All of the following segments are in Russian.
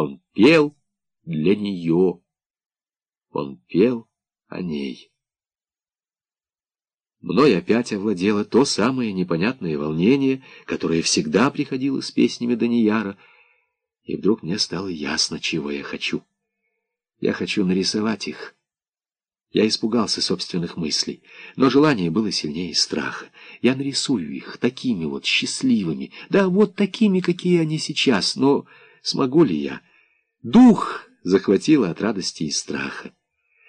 Он пел для нее. Он пел о ней. Мной опять овладело то самое непонятное волнение, которое всегда приходило с песнями Данияра, и вдруг мне стало ясно, чего я хочу. Я хочу нарисовать их. Я испугался собственных мыслей, но желание было сильнее страха. Я нарисую их такими вот счастливыми, да вот такими, какие они сейчас, но смогу ли я? Дух захватило от радости и страха.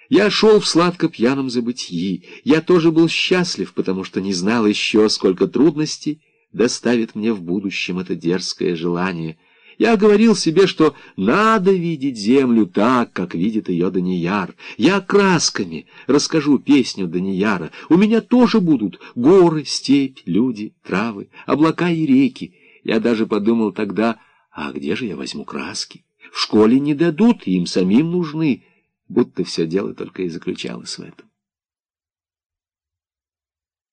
Я шел в сладко-пьяном забытии. Я тоже был счастлив, потому что не знал еще, сколько трудностей доставит мне в будущем это дерзкое желание. Я говорил себе, что надо видеть землю так, как видит ее Данияр. Я красками расскажу песню Данияра. У меня тоже будут горы, степь, люди, травы, облака и реки. Я даже подумал тогда, а где же я возьму краски? В школе не дадут, им самим нужны будто все дело только и заключалось в этом.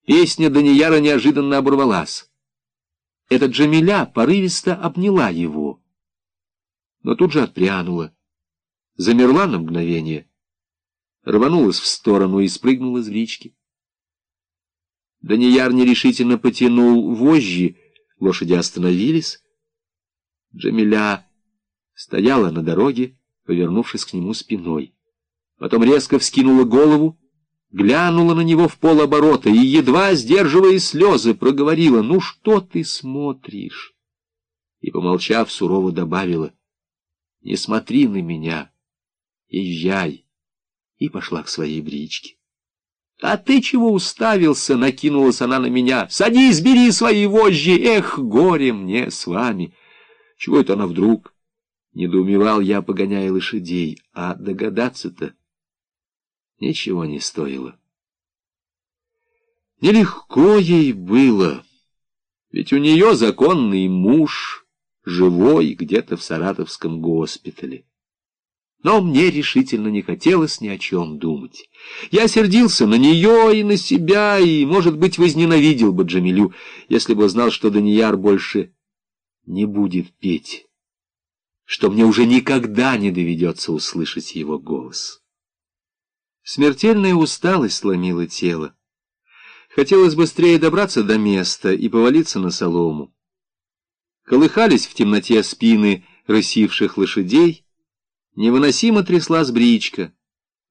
Песня Данияра неожиданно оборвалась. Эта Джамиля порывисто обняла его, но тут же отпрянула, замерла на мгновение, рванулась в сторону и спрыгнула с речки. Данияр нерешительно потянул вожжи, лошади остановились. Джамиля стояла на дороге, повернувшись к нему спиной потом резко вскинула голову, глянула на него в полоборота и, едва сдерживая слезы, проговорила, «Ну что ты смотришь?» И, помолчав, сурово добавила, «Не смотри на меня, езжай!» И пошла к своей бричке. «А ты чего уставился?» — накинулась она на меня. «Садись, бери свои вожжи! Эх, горе мне с вами!» Чего это она вдруг? Недоумевал я, погоняя лошадей. А догадаться-то ничего не стоило. Нелегко ей было, ведь у нее законный муж, живой где-то в саратовском госпитале. Но мне решительно не хотелось ни о чем думать. Я сердился на нее и на себя, и, может быть, возненавидел бы Джамилю, если бы знал, что Данияр больше не будет петь, что мне уже никогда не доведется услышать его голос. Смертельная усталость сломила тело. Хотелось быстрее добраться до места и повалиться на солому. Колыхались в темноте спины рысивших лошадей, невыносимо тряслась бричка,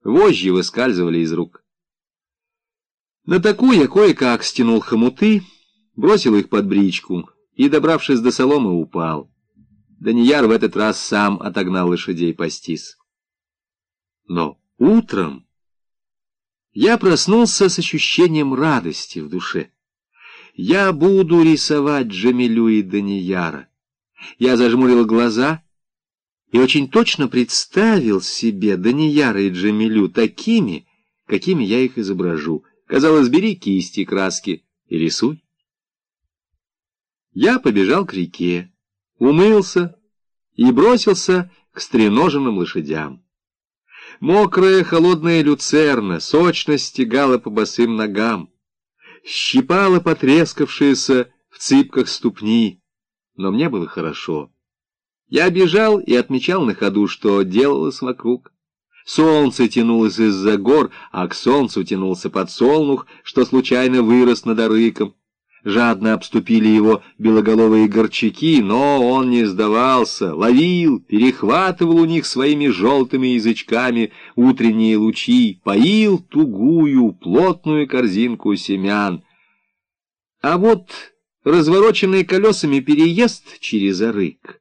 вожжи выскальзывали из рук. На такую я кое-как стянул хомуты, бросил их под бричку и, добравшись до соломы, упал. Данияр в этот раз сам отогнал лошадей пастись. Но утром я проснулся с ощущением радости в душе. Я буду рисовать Джамилю и Данияра. Я зажмурил глаза и очень точно представил себе Данияра и Джамилю такими, какими я их изображу. Казалось, бери кисти, краски и рисуй. Я побежал к реке, умылся и бросился к стреноженным лошадям. Мокрая холодная люцерна сочно стегала по босым ногам, щипала потрескавшиеся в цыпках ступни, но мне было хорошо. Я бежал и отмечал на ходу, что делалось вокруг. Солнце тянулось из-за гор, а к солнцу тянулся подсолнух, что случайно вырос над Арыком. Жадно обступили его белоголовые горчаки, но он не сдавался, ловил, перехватывал у них своими желтыми язычками утренние лучи, поил тугую, плотную корзинку семян. А вот развороченный колесами переезд через Арык.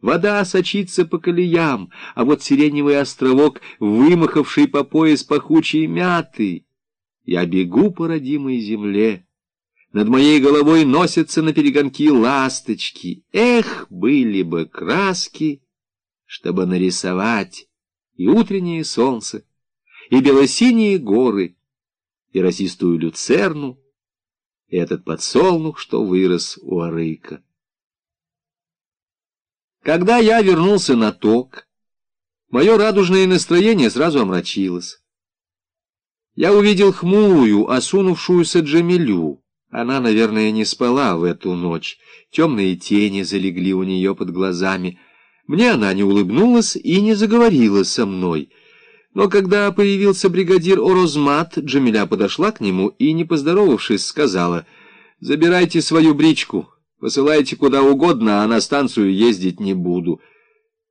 Вода сочится по колеям, а вот сиреневый островок, вымахавший по пояс пахучей мяты. Я бегу по родимой земле. Над моей головой носятся на перегонки ласточки. Эх, были бы краски, чтобы нарисовать и утреннее солнце, и белосиние горы, и росистую люцерну, и этот подсолнух, что вырос у Арыка. Когда я вернулся на ток, мое радужное настроение сразу омрачилось. Я увидел хмурую, осунувшуюся Джамилю, она, наверное, не спала в эту ночь. Темные тени залегли у нее под глазами. Мне она не улыбнулась и не заговорила со мной. Но когда появился бригадир Орозмат, Джамиля подошла к нему и, не поздоровавшись, сказала, «Забирайте свою бричку, посылайте куда угодно, а на станцию ездить не буду».